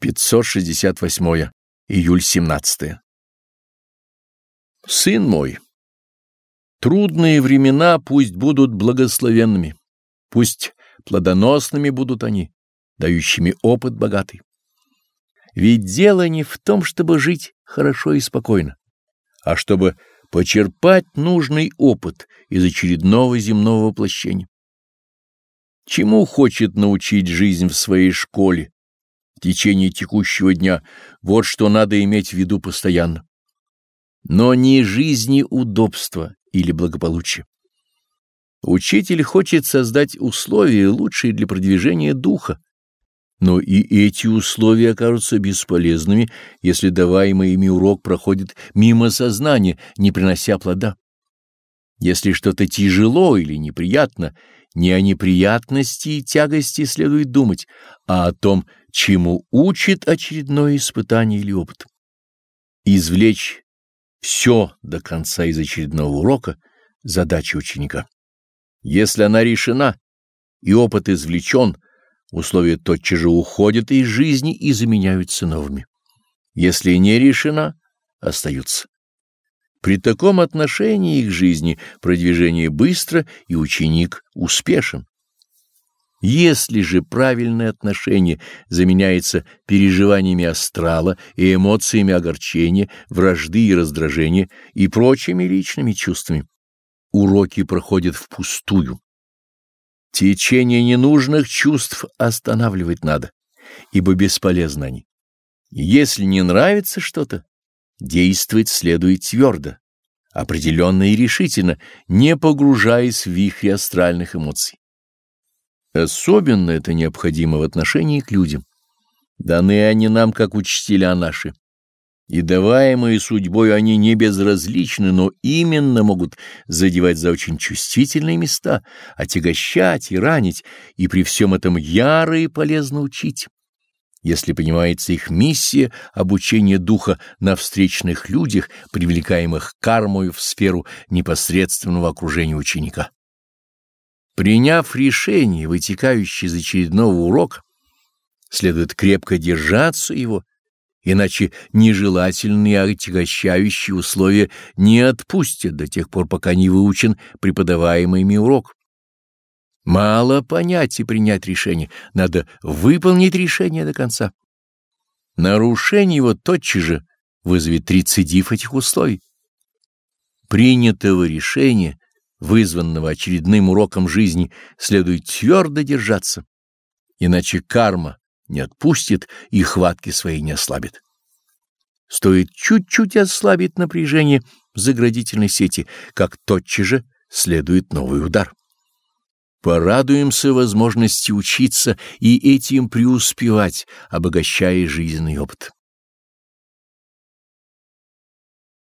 568. Июль 17. Сын мой, трудные времена пусть будут благословенными, пусть плодоносными будут они, дающими опыт богатый. Ведь дело не в том, чтобы жить хорошо и спокойно, а чтобы почерпать нужный опыт из очередного земного воплощения. Чему хочет научить жизнь в своей школе, течение текущего дня, вот что надо иметь в виду постоянно. Но не жизни удобства или благополучия. Учитель хочет создать условия, лучшие для продвижения духа, но и эти условия окажутся бесполезными, если даваемый ими урок проходит мимо сознания, не принося плода. Если что-то тяжело или неприятно, не о неприятности и тягости следует думать, а о том, чему учит очередное испытание или опыт. Извлечь все до конца из очередного урока — задача ученика. Если она решена и опыт извлечен, условия тотчас же уходят из жизни и заменяются новыми. Если не решена, остаются. При таком отношении к жизни продвижение быстро и ученик успешен. Если же правильное отношение заменяется переживаниями астрала и эмоциями огорчения, вражды и раздражения и прочими личными чувствами, уроки проходят впустую. Течение ненужных чувств останавливать надо, ибо бесполезны они. Если не нравится что-то, действовать следует твердо, определенно и решительно, не погружаясь в вихри астральных эмоций. Особенно это необходимо в отношении к людям. Даны они нам, как учителя наши. И даваемые судьбой они не безразличны, но именно могут задевать за очень чувствительные места, отягощать и ранить, и при всем этом яро и полезно учить. Если понимается их миссия обучения духа на встречных людях, привлекаемых кармою в сферу непосредственного окружения ученика. Приняв решение, вытекающее из очередного урока, следует крепко держаться его, иначе нежелательные отягощающие условия не отпустят до тех пор, пока не выучен преподаваемый ими урок. Мало понять и принять решение, надо выполнить решение до конца. Нарушение его тотчас же вызовет рецидив этих условий. Принятого решения вызванного очередным уроком жизни, следует твердо держаться, иначе карма не отпустит и хватки свои не ослабит. Стоит чуть-чуть ослабить напряжение заградительной сети, как тотчас же следует новый удар. Порадуемся возможности учиться и этим преуспевать, обогащая жизненный опыт.